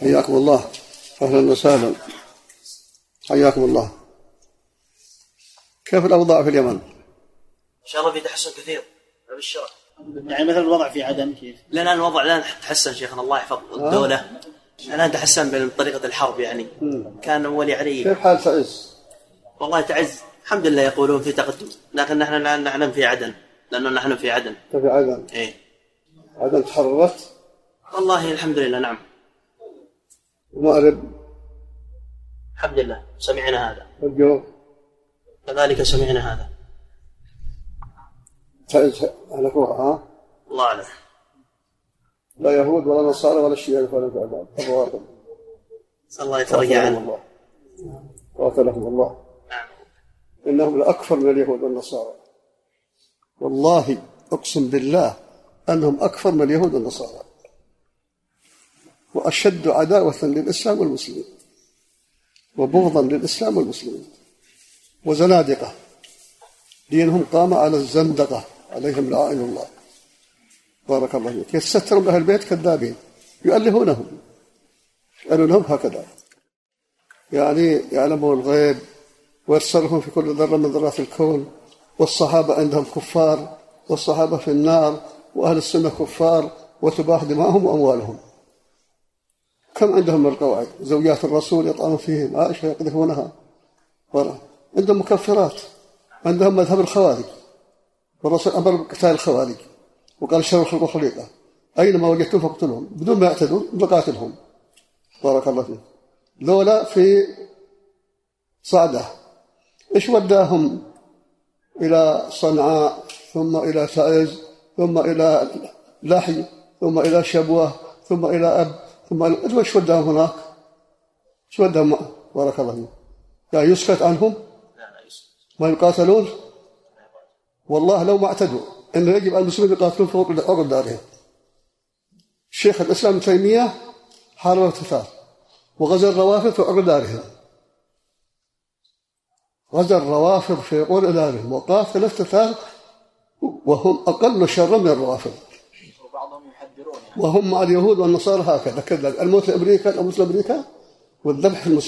حياكم الله. أهلا وسهلا. حياكم الله. كيف الأوضاع في اليمن؟ إن شاء الله في تحسن كثير. ابشرك يعني مثلا الوضع في عدن كيف؟ لأن الوضع الان تحسن شيخنا. الله يحفظ الدولة. الان تحسن بطريقة الحرب يعني. كان اول يعني كيف حال تعز؟ والله تعز. الحمد لله يقولون في تقدم. لكن نحن الان نحن في عدن. لأنه نحن في عدن. في عدن؟ إيه. عدن تحررت؟ والله الحمد لله. نعم. ومأرب. الحمد لله سمعنا هذا. والجو. كذلك سمعنا هذا. هلكوها ها؟ الله أعلم. لا يهود ولا نصارى ولا شيعة يفعلون في عباد الروافض نسأل الله يترجى قاتلهم عنه الله. قاتلهم الله. نعم إنهم لأكثر من اليهود والنصارى. والله أقسم بالله أنهم أكثر من اليهود والنصارى. وأشد عداوة للإسلام والمسلمين وبغضا للإسلام والمسلمين وزنادقة. دينهم قام على الزندقة عليهم لعائن الله. بارك الله فيك. يتسترون أهل البيت كذابين يؤلهونهم. يسألونهم هكذا. يعني يعلمون الغيب ويرسلهم في كل ذرة من ذرات الكون. والصحابة عندهم كفار والصحابة في النار وأهل السنة كفار وتباح دماءهم وأموالهم. كم عندهم من القواعد؟ زوجات الرسول يطعنون فيهم عائشة يقذفونها. ورا. عندهم مكفرات. عندهم مذهب الخوارج. والرسول أمر بقتال الخوارج. وقال شر الخلق خليقة أينما وجدتم فاقتلهم بدون ما يعتدون نقاتلهم بارك الله فيك. ذولا في صعدة. إيش وداهم؟ إلى صنعاء ثم إلى تعز ثم إلى لحي ثم إلى شبوة ثم إلى أب. ثم إلى إيش وداهم هناك. إيش وداهم بارك الله فيك. يعني يسكت عنهم؟ لا لا يسلم ما يقاتلون؟ والله لو ما اعتدوا. أن يجب على المسلمين يقاتلون فوق فوق دارهم. شيخ الإسلام ابن تيمية حارب التتار وغزا الروافض فوق دارهم. غزا الروافض في عقول دارهم. وقاتل التتار وهم أقل شرا من الروافض. وهم اليهود والنصارى هكذا. كذلك الموت لأمريكا الموت لأمريكا والذبح من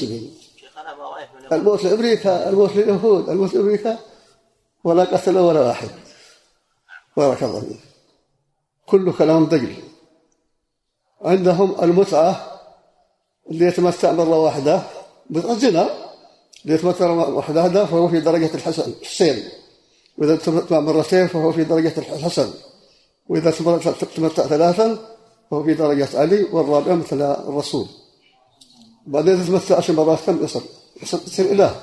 الموت لأمريكا الموت لليهود الموت لأمريكا ولا قتل ولا واحد. بارك الله فيك. كل كلام دجل عندهم المتعة اللي يتمتع مرة واحدة متعة زنا اللي يتمتع مرة واحدة فهو في درجة الحسن الحسين وإذا تمتع مرتين فهو في درجة الحسن. وإذا تمتع ثلاثا فهو في درجة علي والرابع مثل الرسول. بعدين تمتع عشر مرات كم؟ يصل؟ يصل يصير إله.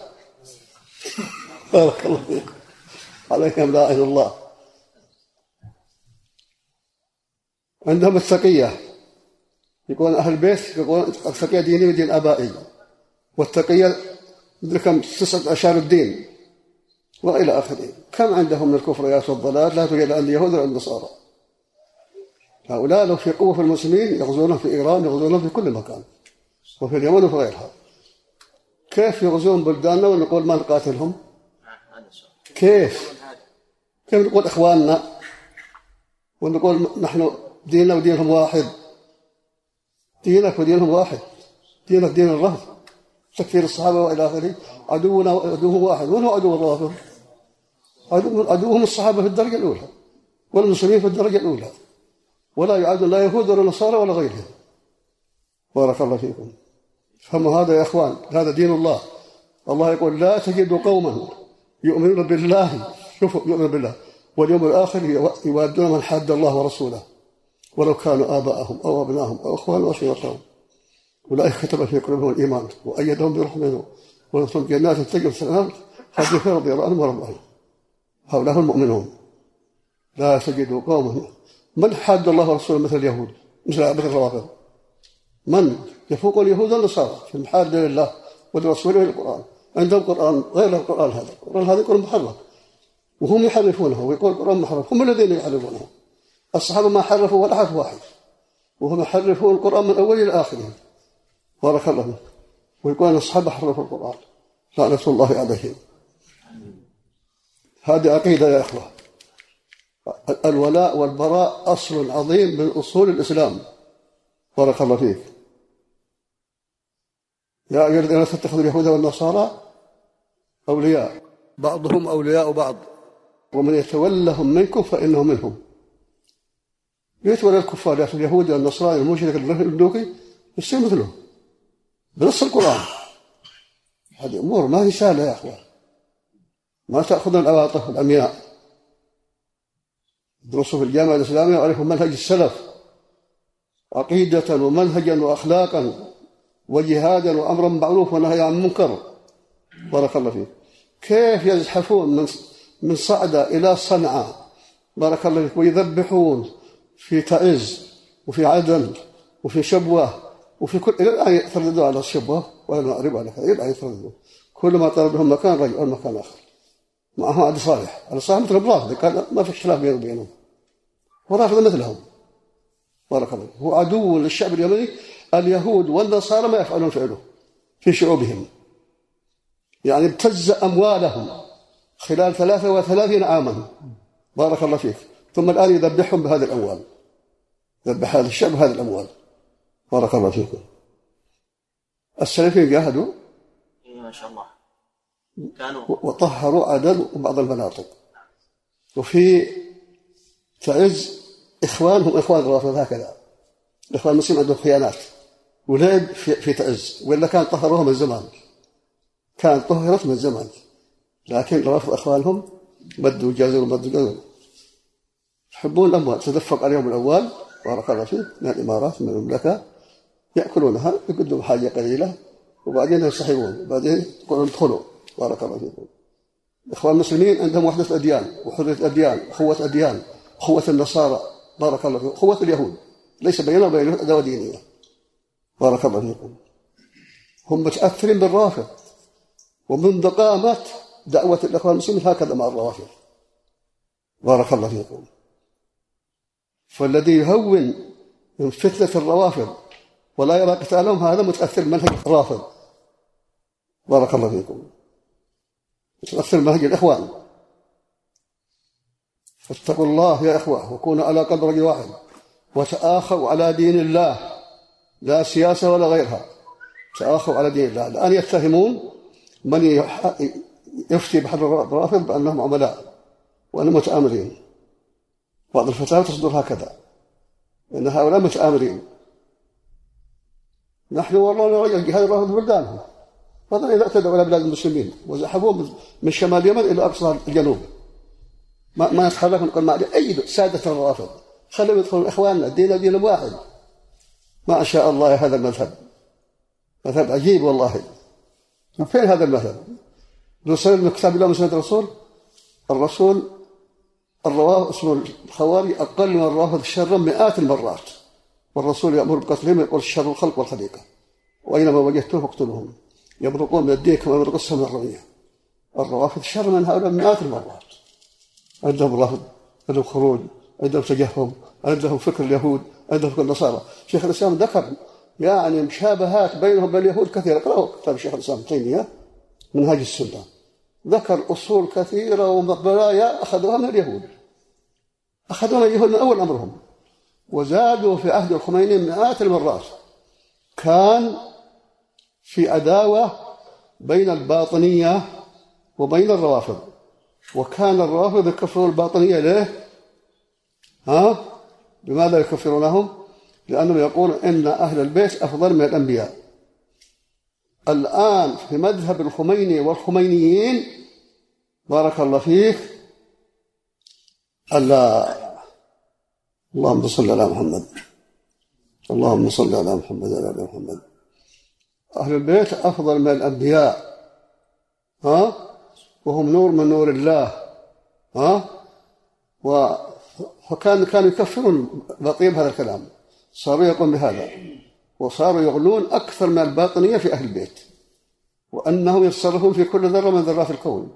بارك الله فيك. عليهم لا إله إلا الله. عندهم التقية. يقول أهل البيت يقول التقية ديني ودين آبائي. والتقية مدري كم؟ تسعة أشهر الدين. وإلى آخره. كم عندهم من الكفريات والضلال؟ لا توجد عند اليهود ولا النصارى. هؤلاء لو في قوة في المسلمين يغزونهم في إيران يغزونهم في كل مكان وفي اليمن وفي غيرها. كيف يغزون بلداننا ونقول ما نقاتلهم؟ كيف؟ كيف نقول إخواننا؟ ونقول نحن ديننا ودينهم واحد. دينك ودينهم واحد. دينك دين الرهب تكفير الصحابة وإلى آخره. عدونا عدوه واحد. من هو عدو الرافض؟ عدو عدوهم الصحابة في الدرجة الأولى والمسلمين في الدرجة الأولى. ولا يعاد لا يهود ولا نصارى ولا غيرهم. بارك الله فيكم. فهموا هذا يا إخوان هذا دين الله. الله يقول لا تجد قوما يؤمنون بالله. شوفوا يؤمنون بالله. واليوم الآخر يوادون من حاد الله ورسوله. ولو كانوا آباءهم أو أبناءهم أو أخوانهم أو أشيرتهم أولئك كتب في قلوبهم الإيمان وأيدهم بروح منه. ولهم جنات تجري الأنهار خالدين رضي الله عنهم ورضوا هؤلاء هم المؤمنون. لا تجد قوما من حاد الله ورسوله مثل اليهود؟ مثل مثل الروافض من؟ يفوق اليهود والنصارى. في المحاد لله ولرسوله وللقرآن عندهم قرآن غير القرآن هذا. القرآن هذا قرآن محرف. وهم يحرفونه ويقول القرآن محرف. هم الذين يحرفونه. الصحابة ما حرفوا ولا حرف واحد. وهم يحرفون القرآن من أوله إلى آخره. بارك الله فيك. ويقول أن الصحابة حرفوا القرآن. لعنة الله عليهم. هذه عقيدة يا إخوة. الولاء والبراء أصل عظيم من أصول الإسلام. بارك الله فيك. يا أيها الذين تتخذوا اليهود والنصارى أولياء. بعضهم أولياء بعض. ومن يتولهم منكم فإنه منهم. يتولى الكفار يا اليهود والنصارى المشرك الهندوكي يصير مثله بنص القرآن. هذه أمور ما هي سهلة يا أخوان. ما تأخذون العواطف العمياء درسوا في الجامعة الإسلامية وعرفوا منهج السلف. عقيدة ومنهجا وأخلاقا وجهادا وأمرا معروف ونهي عن منكر. بارك الله فيك. كيف يزحفون من من صعدة إلى صنعاء؟ بارك الله فيك. ويذبحون في تعز وفي عدن وفي شبوة وفي كل إلى الآن يترددوا على الشبوة ولا المغرب على إلى الآن يترددوا كل ما طلب لهم مكان رجعوا المكان آخر. معهم عبد صالح. على صالح مثل الرافض قال ما في اختلاف بينه وبينهم. هو رافض مثلهم. بارك الله هو عدو للشعب اليمني اليهود والنصارى ما يفعلون فعله في شعوبهم. يعني ابتز أموالهم خلال ثلاثة وثلاثين عاما. بارك الله فيك. ثم الآن يذبحهم بهذه الأموال. يذبح هذا الشعب بهذه الأموال. بارك الله فيكم. السلفيين جاهدوا؟ إيه، ما شاء الله. وطهروا عدن وبعض المناطق وفي تعز إخوانهم إخوان الرافض هكذا. الإخوان المسلمين عندهم خيانات. ولعب في, في تعز. ولا كان طهروها من زمان. كان طهرت من زمان. لكن الرافض أخوانهم. بدوا جازوا بدوا جازوا يحبون الأموال. تدفق عليهم بارك الله فيك. من الإمارات من المملكة. يأكلونها يقدموا حاجة قليلة. وبعدين ينسحبون. وبعدين يقولون ادخلوا. بارك الله فيكم. الإخوان المسلمين عندهم وحدة أديان وحرية أديان أخوة أديان أخوة النصارى بارك الله فيكم. أخوة اليهود ليس بيننا وبين اليهود أدوة دينية. بارك الله فيكم. هم متأثرين بالرافض ومن قامت دعوة الإخوان المسلمين هكذا مع الروافض. بارك الله فيكم. فالذي يهون من فتنة الروافض ولا يرى قتالهم هذا متأثر منهج الرافض. بارك الله فيكم. متأثر منهج الإخوان. فاتقوا الله يا إخوة وكونوا على قدر رجل واحد وتآخوا على دين الله لا سياسة ولا غيرها. تآخوا على دين الله. الآن يتهمون من يفتي بحد الرافض بأنهم عملاء وأنهم متآمرين. بعض الفتاوى تصدر هكذا إن هؤلاء متآمرين. نحن والله نرجع الجهاد الرافض بلدانهم فضلا إذا اعتدوا على بلاد المسلمين وزحفوهم من شمال اليمن إلى أقصى الجنوب. ما ما نتحرك نقول ما أي سادة الروافض. خلوا يدخلوا إخواننا الدين دين واحد. ما شاء الله هذا المذهب. مذهب عجيب والله. فين هذا المذهب؟ نصلي من كتاب الله وسنة الرسول؟ الرسول الرواه اسم الخوارج أقل من الروافض شرا مئات المرات. والرسول يأمر بقتلهم يقول شر الخلق والخليقة. وأينما وجدتهم فاقتلوهم. يبرقون من الدين كما يبرق السهم من الرمية الروافض شر من هؤلاء مئات المرات. عندهم رفض عندهم خروج عندهم تجهم عندهم فكر اليهود عندهم فكر النصارى. شيخ الإسلام ذكر يعني مشابهات بينهم وبين اليهود كثيرة. اقرأوا كتاب شيخ الإسلام تيمية منهاج السنة. ذكر أصول كثيرة وبرايا أخذوها من اليهود. أخذوها من اليهود من أول أمرهم. وزادوا في عهد الخميني مئات المرات. كان في عداوة بين الباطنية وبين الروافض وكان الروافض يكفرون الباطنية ليه؟ ها؟ لماذا يكفرونهم؟ لأنهم يقولون إن أهل البيت أفضل من الأنبياء الآن في مذهب الخميني والخمينيين بارك الله فيك ألا اللهم صل على محمد اللهم صل على محمد وعلى محمد أهل البيت أفضل من الأنبياء ها؟ وهم نور من نور الله ها؟ و فكان كانوا يكفرون بقية هذا الكلام صاروا يقوم بهذا وصاروا يغلون أكثر من الباطنية في أهل البيت وأنهم يتصرفون في كل ذرة من ذرات الكون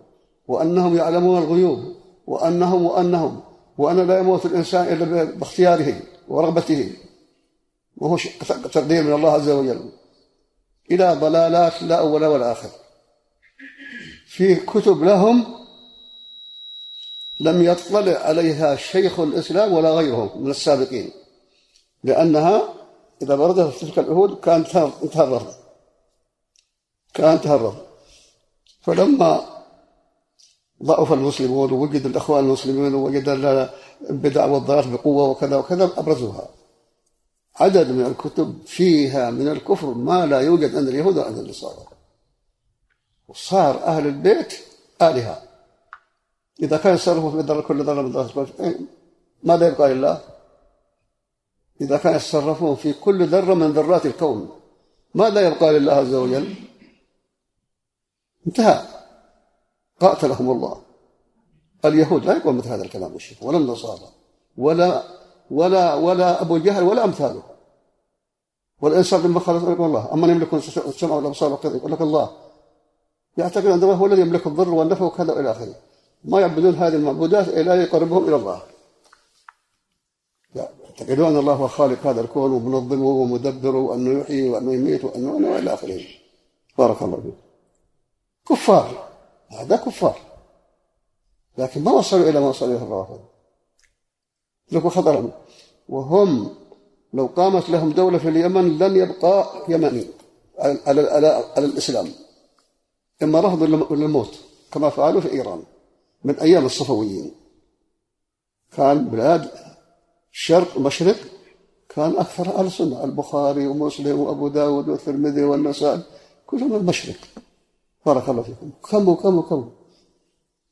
وأنهم يعلمون الغيوب وأنهم وأنهم وأن لا يموت الإنسان إلا باختياره ورغبته وهو تقدير من الله عز وجل. إلى ضلالات لا أول ولا آخر. في كتب لهم لم يطلع عليها شيخ الإسلام ولا غيرهم من السابقين لأنها إذا بردت تلك العهود كانت انتهى الرفض كان تهرب. فلما ضعف المسلمون ووجد الأخوان المسلمين ووجد البدع والضلال بقوة وكذا وكذا أبرزوها. عدد من الكتب فيها من الكفر ما لا يوجد عند اليهود وعند النصارى وصار أهل البيت آلهة إذا كان يتصرفوا في ذرة كل ذرة من ذرات ماذا يبقى لله؟ إذا كان يتصرفون في كل ذرة من ذرات الكون ماذا يبقى لله عز وجل؟ انتهى قاتلهم الله اليهود لا يقول مثل هذا الكلام الشيخ ولا النصارى ولا ولا ولا أبو جهل ولا أمثاله. والإنسان لما خلص يقول الله أما يملك السمع والأبصار وكذا يقول لك الله. يعتقد أن الله هو الذي يملك الضر والنفع وكذا إلى آخره. ما يعبدون هذه المعبودات إلا يقربهم إلى الله. يعتقدون أن الله هو خالق هذا الكون ومنظمه ومدبره وأنه يحيي وأنه يميت وأنه إلى آخره. بارك الله فيك. كفار. هذا كفار. لكن ما وصلوا إلى ما وصلوا إليه الروافض. لكم خطر وهم لو قامت لهم دولة في اليمن لن يبقى يمني. على, على, على, على الإسلام. إما رفضوا للموت كما فعلوا في إيران من أيام الصفويين. كان بلاد الشرق المشرق كان أكثر أهل السنة. البخاري ومسلم وأبو داود والترمذي والنسائي كلهم المشرق. بارك الله فيكم. كم وكم وكم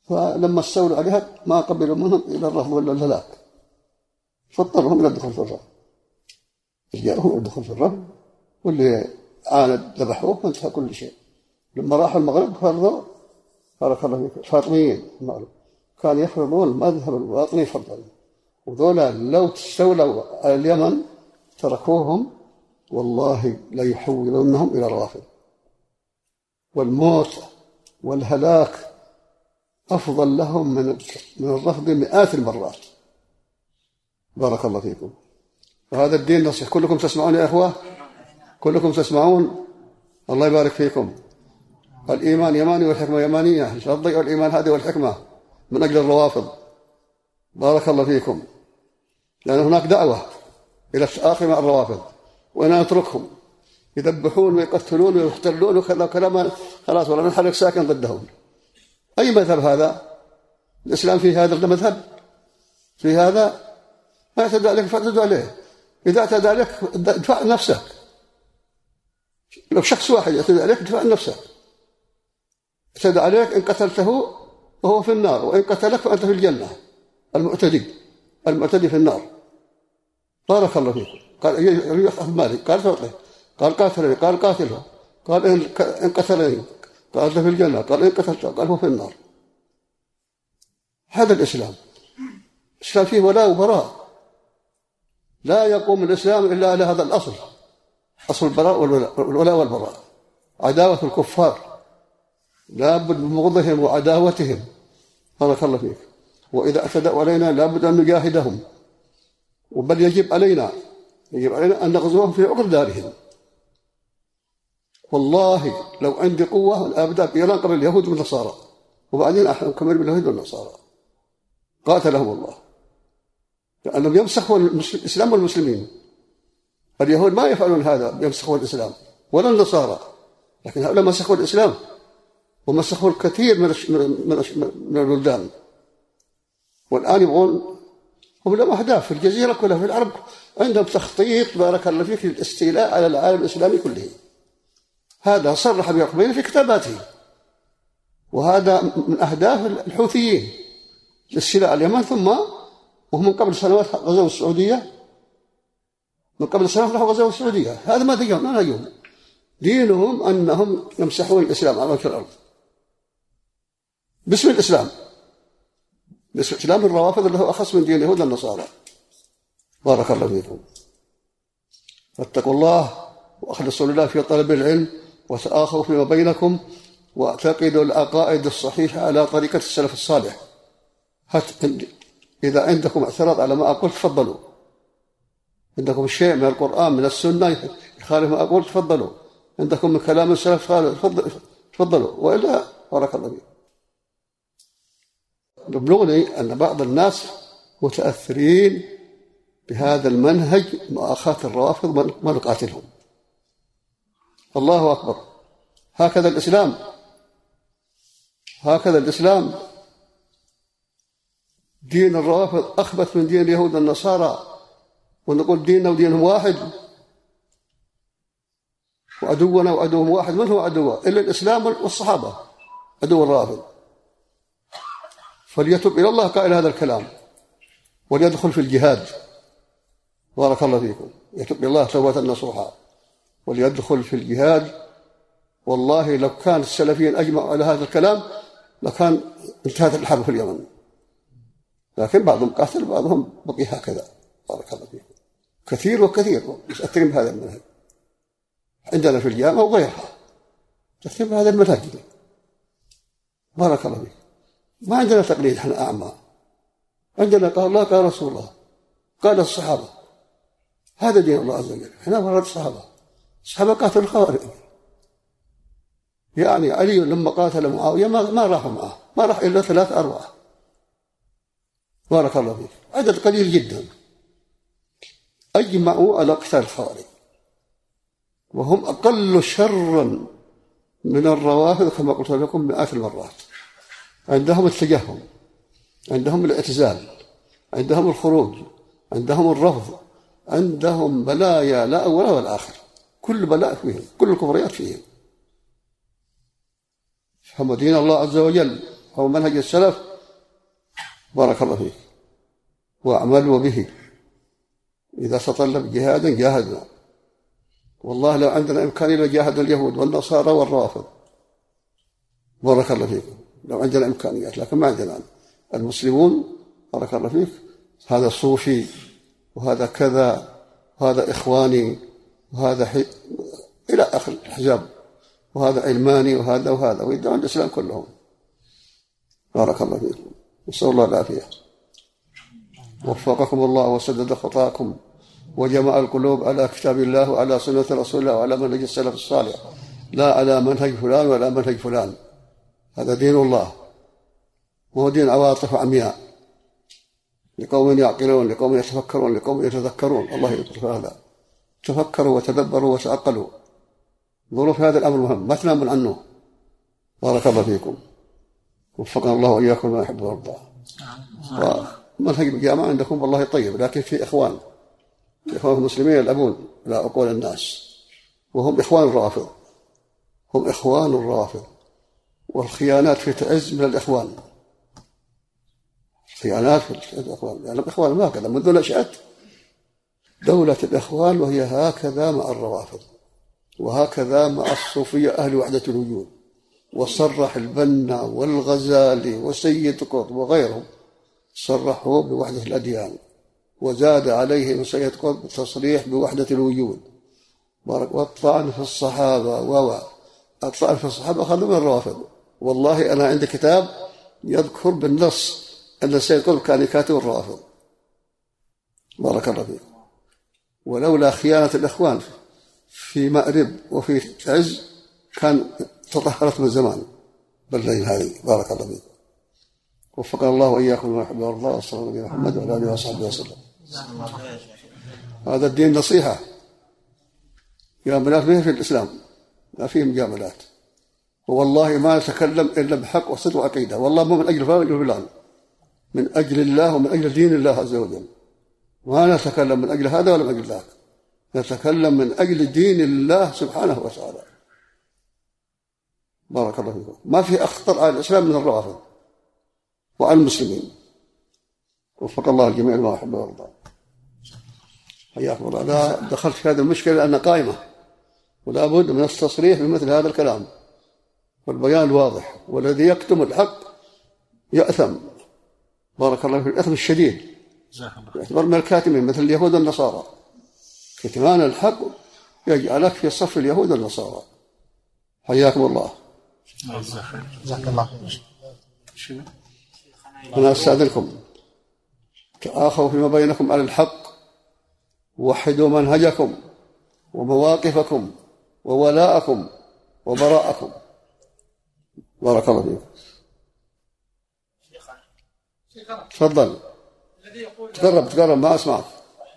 فلما استولوا عليها ما قبلوا منهم إلى الرفض ولا الهلاك. فاضطرهم إلى الدخول في الرفض جاءهم الدخول في الرفض واللي عاند ذبحوه وانتهى كل شيء. لما راحوا المغرب فرضوا الفاطميين المغرب. كانوا يفرضون المذهب الباطني فرضا وذولا لو استولوا على اليمن تركوهم والله ليحولونهم إلى الرافض والموت والهلاك أفضل لهم من من الرفض مئات المرات. بارك الله فيكم. وهذا الدين نصيح. كلكم تسمعون يا إخوة؟ كلكم تسمعون؟ الله يبارك فيكم. الإيمان يماني والحكمة يمانية. لا تضيعوا الإيمان هذه والحكمة من أجل الروافض. بارك الله فيكم. لأن هناك دعوة إلى التآخي مع الروافض. وإن نتركهم يذبحون ويقتلون ويختلون وكذا كلام خلاص ولا نحرك ساكن ضدهم. أي مذهب هذا؟ الإسلام في هذا المذهب؟ في هذا؟ ما اعتدى عليك فاعتدوا عليه. إذا اعتدى عليك ادفع نفسك. لو شخص واحد يعتدى عليك ادفع نفسك. اعتدى عليك إن قتلته وهو في النار وإن قتلك فأنت في الجنة. المعتدي المعتدي في النار. بارك الله فيكم قال يأخذ مالي قال تعطيه قال قاتلني. قال قاتله. قال إن قتلني. قال في الجنة. قال إن قتلته قال هو في النار. هذا الإسلام. الإسلام فيه ولاء وبراء. لا يقوم الإسلام إلا على هذا الأصل أصل البراء والولاء والبراء عداوة الكفار. لابد من بغضهم وعداوتهم. بارك الله فيك. وإذا اعتدوا علينا لابد أن نجاهدهم. وبل يجب علينا يجب علينا أن نغزوهم في عقر دارهم. والله لو عندي قوة أبدأ بإيران قبل اليهود والنصارى وبعدين أكمل باليهود والنصارى. قاتلهم الله. لأنهم يمسخوا الإسلام والمسلمين. اليهود ما يفعلون هذا يمسخون الإسلام. ولا النصارى. لكن هؤلاء مسخوا الإسلام. ومسخوا الكثير من من البلدان. والآن يبغون هم لهم أهداف في الجزيرة كلها في العرب. عندهم تخطيط بارك الله فيك للاستيلاء على العالم الإسلامي كله. هذا صرح بيعقوبين في كتاباته. وهذا من أهداف الحوثيين. للسلاء اليمن ثم وهم من قبل سنوات غزوا السعودية من قبل سنوات راحوا غزوا السعودية هذا ما دينهم ما دينهم دينهم أنهم يمسحون الإسلام على وجه الأرض. باسم الإسلام. باسم الإسلام الروافض اللي هو أخص من دين اليهود والنصارى. بارك الله فيكم. فاتقوا الله وأخلصوا لله في طلب العلم وتآخوا فيما بينكم وأعتقدوا العقائد الصحيحة على طريقة السلف الصالح. حتى إذا عندكم اعتراض على ما أقول تفضلوا. عندكم شيء من القرآن من السنة يخالف ما أقول تفضلوا. عندكم من كلام السلف تفضلوا. وإلا بارك الله فيك. يبلغني أن بعض الناس متأثرين بهذا المنهج مؤاخاة الروافض ما نقاتلهم. الله أكبر. هكذا الإسلام. هكذا الإسلام. دين الروافض أخبث من دين اليهود والنصارى. ونقول ديننا ودينهم واحد. وعدونا وعدوهم واحد. من هو عدوه؟ إلا الإسلام والصحابة. عدو الرافض. فليتب إلى الله قائل هذا الكلام. وليدخل في الجهاد. بارك الله فيكم. يتب إلى الله توبة نصوحا. وليدخل في الجهاد. والله لو كان السلفيين أجمعوا على هذا الكلام لكان انتهت الحرب في اليمن. لكن بعضهم قاتل بعضهم بقي هكذا. بارك الله فيكم. كثير وكثير. يتأثرون بهذا المنهج. عندنا في الجامعة وغيرها. تأثير بهذا المنهج. بارك الله فيك. ما عندنا تقليد إحنا أعمى. عندنا قال الله قال رسول الله. قال الصحابة. هذا دين الله عز وجل. إحنا مراد الصحابة. الصحابة قاتلوا الخوارج. يعني علي لما قاتل معاوية ما ما راحوا معه. ما راح إلا ثلاث أربعة بارك الله فيك. عدد قليل جدا. أجمعوا على قتال الخوارج. وهم أقل شرا من الروافض كما قلت لكم مئات المرات. عندهم التجهم عندهم الاعتزال عندهم الخروج عندهم الرفض عندهم بلايا لا أول ولا آخر. كل بلاء فيهم كل الكفريات فيهم. فهم دين الله عز وجل هو منهج السلف بارك الله فيك. واعملوا به. إذا تطلب جهادا جاهدنا. والله لو عندنا إمكانية لجاهدنا اليهود والنصارى والرافض. بارك الله فيكم. لو عندنا إمكانيات لكن ما عندنا. المسلمون بارك الله فيك هذا صوفي وهذا كذا وهذا إخواني وهذا حي... إلى آخر الحجاب. وهذا علماني وهذا وهذا. ويدعون الإسلام كلهم. بارك الله فيكم. نسأل الله العافية. وفقكم الله وسدد خطاكم وجمع القلوب على كتاب الله وعلى سنة رسول الله وعلى منهج السلف الصالح. لا على منهج فلان ولا منهج فلان. هذا دين الله. وهو دين عواطف عمياء. لقوم يعقلون لقوم يتفكرون لقوم يتذكرون. الله يذكر هذا. تفكروا وتدبروا وتعقلوا. ظروف هذا الأمر مهم. ما تنامون عنه. بارك الله فيكم. وفقنا الله وإياكم ما يحب ويرضى. ومنهج الجامعة عندكم والله طيب لكن في إخوان الاخوان المسلمين يلعبون على عقول الناس وهم إخوان الرافض هم إخوان الرافض والخيانات في تعز من الإخوان. خيانات في الإخوان لأن يعني الإخوان ما هكذا منذ نشأت دولة الإخوان وهي هكذا مع الروافض وهكذا مع الصوفية أهل وحدة الوجود. وصرح البنا والغزالي وسيد قطب وغيرهم صرحوا بوحدة الأديان وزاد عليهم سيد قطب تصريح بوحدة الوجود. والطعن في الصحابة و الطعن في الصحابة أخذوا من الروافض. والله أنا عندي كتاب يذكر بالنص أن السيد قطب كان يكاتب الروافض. بارك الله فيك. ولولا خيانة الإخوان في مأرب وفي عز كان تطهرت من زمان. بالليل هذه. بارك الله فيكم وفقنا الله وإياكم لما يحب الله وصلى الله على محمد وعلى آله وصحبه وسلم. هذا الدين نصيحة. جاملات ما في الإسلام. ما فيه مجاملات والله ما نتكلم إلا بحق وصدق وعقيدة. والله مو من أجل فلان فلان. من أجل الله ومن أجل دين الله عز وجل. ما نتكلم من أجل هذا ولا من أجل ذاك. نتكلم من أجل دين الله سبحانه وتعالى. بارك الله فيكم. ما في أخطر على الإسلام من الروافض وعلى المسلمين. وفق الله الجميع لما يحب ويرضى حياكم الله. لا دخلت في هذه المشكلة لأنها قائمة. ولا بد من التصريح بمثل هذا الكلام. والبيان الواضح والذي يكتم الحق يأثم. بارك الله في الأثم الشديد. يعتبر من الكاتمين مثل اليهود والنصارى. كتمان الحق يجعلك في صف اليهود والنصارى. حياكم الله. جزاك الله خير. أنا أستأذنكم. تآخوا فيما بينكم على الحق. وحدوا منهجكم. ومواقفكم. وولاءكم. وبراءكم. بارك الله فيكم. تفضل. تقرب تقرب ما أسمعك.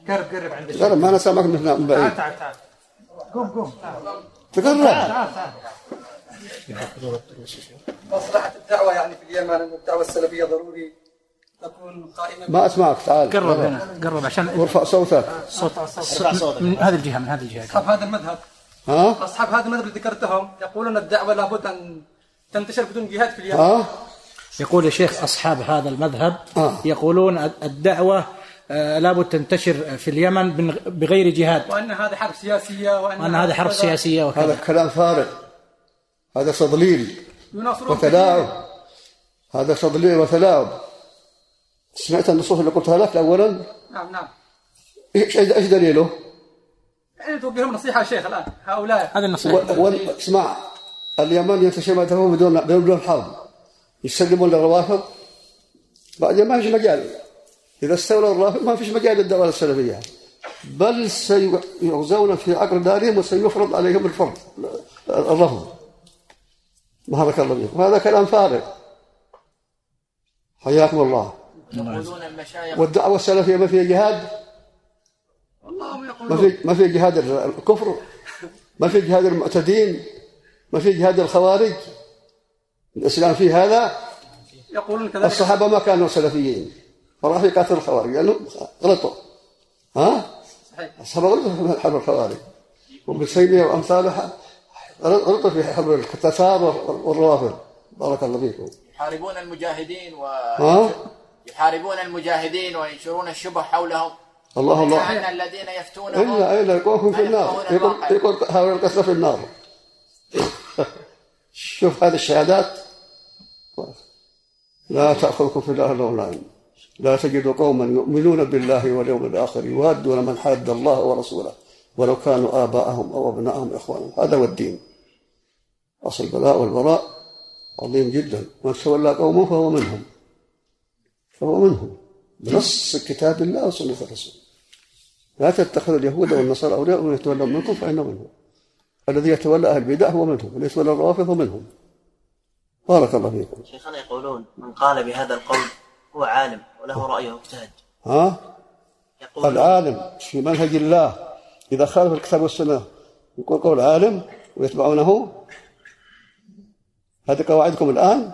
قرب قرب عندك. تقرب ما أنا سامعك من بعيد. تعال تعال تعال. قوم قوم. تقرب. تعال تعال. مصلحة الدعوة يعني في اليمن أن الدعوة السلفية ضروري تكون قائمة. ما أسمعك تعال. قرب هنا قرب عشان وارفع صوتك. صوت صوت من هذه الجهة من هذه الجهة. أصحاب هذا المذهب. ها؟ أصحاب هذا المذهب اللي ذكرتهم يقولون الدعوة لابد أن تنتشر بدون جهاد في اليمن. ها؟ يقول يا شيخ أصحاب هذا المذهب آه. يقولون الدعوة آه، لابد تنتشر في اليمن بن- بغير جهاد. وأن هذه حرب سياسية وأن وأن هذه حرب سياسية هذا وكذا كلام فارغ. هذا تضليل وتلاعب. هذا تضليل وتلاعب. سمعت النصوص اللي قلتها لك اولا؟ نعم نعم. إيش إيش دليله؟ يعني توجههم نصيحة يا شيخ الآن هؤلاء. هذه النصيحة. و- و- اسمع اليمن ينتشر مذهبه بدون بدون حرب. يسلمون للروافض. بعدين ما فيش مجال. إذا استولوا الرافض ما فيش مجال للدولة السلفية. بل سيغزون في عقر دارهم وسيفرض عليهم الفرض. الرفض. بارك الله فيكم. هذا كلام فارغ. حياكم الله. يقولون المشايخ. والدعوة السلفية ما فيها جهاد؟ ما يقولون. في ما في جهاد الكفر؟ ما في جهاد المعتدين؟ ما في جهاد الخوارج؟ الإسلام في هذا؟ يقولون كذلك. الصحابة ما كانوا سلفيين. فراحوا يقاتلوا الخوارج. لأنه غلطوا. ها؟ صحيح. الصحابة غلطوا في حرب الخوارج. وابن تيميه وامثاله غلطوا في حرب التتار والروافض. بارك الله فيكم. يحاربون المجاهدين و ها؟ يحاربون المجاهدين وينشرون الشبه حولهم. الله. الله الذين يفتونهم الا إلا يقوهم في النار. يقول يقول هؤلاء القتلى في النار. شوف هذه الشهادات. لا تأخذكم في الله لوم لا تجد قوما يؤمنون بالله واليوم الآخر يوادون من حاد الله ورسوله ولو كانوا آباءهم أو أبناءهم إخوانهم. هذا هو الدين. أصل البلاء والبراء عظيم جدا. من تولى قومه فهو منهم. فهو منهم. بنص كتاب الله وسنة الرسول. لا تتخذوا اليهود والنصارى أولياء ومن يتولون منكم فإنه منهم. الذي يتولى أهل البدع هو منهم. والذي يتولى الروافض هو منهم. بارك الله فيكم. شيخنا يقولون من قال بهذا القول هو عالم وله رأيه مجتهد. ها؟ يقول العالم في منهج الله. إذا خالف الكتاب والسنة يقول قول عالم ويتبعونه هذه قواعدكم الآن؟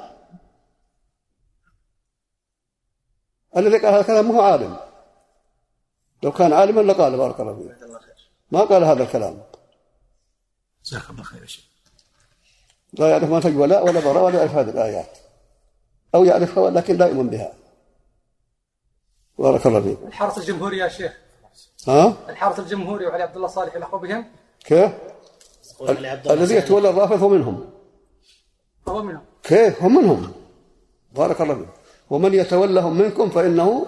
الذي قال هذا الكلام ما هو عالم. لو كان عالما لقال بارك الله فيك. ما قال هذا الكلام. جزاك الله خير يا شيخ. لا يعرف منهج ولاء ولا براء ولا يعرف هذه الآيات. أو يعرفها ولكن لا يؤمن بها. بارك الله فيك. الحرس الجمهوري يا شيخ. ها؟ الحرس الجمهوري وعلي عبد الله صالح الأخو بهم كيف الذي يتولى الرافض منهم. منهم. كيف؟ هم منهم. بارك الله فيك. ومن يتولهم منكم فإنه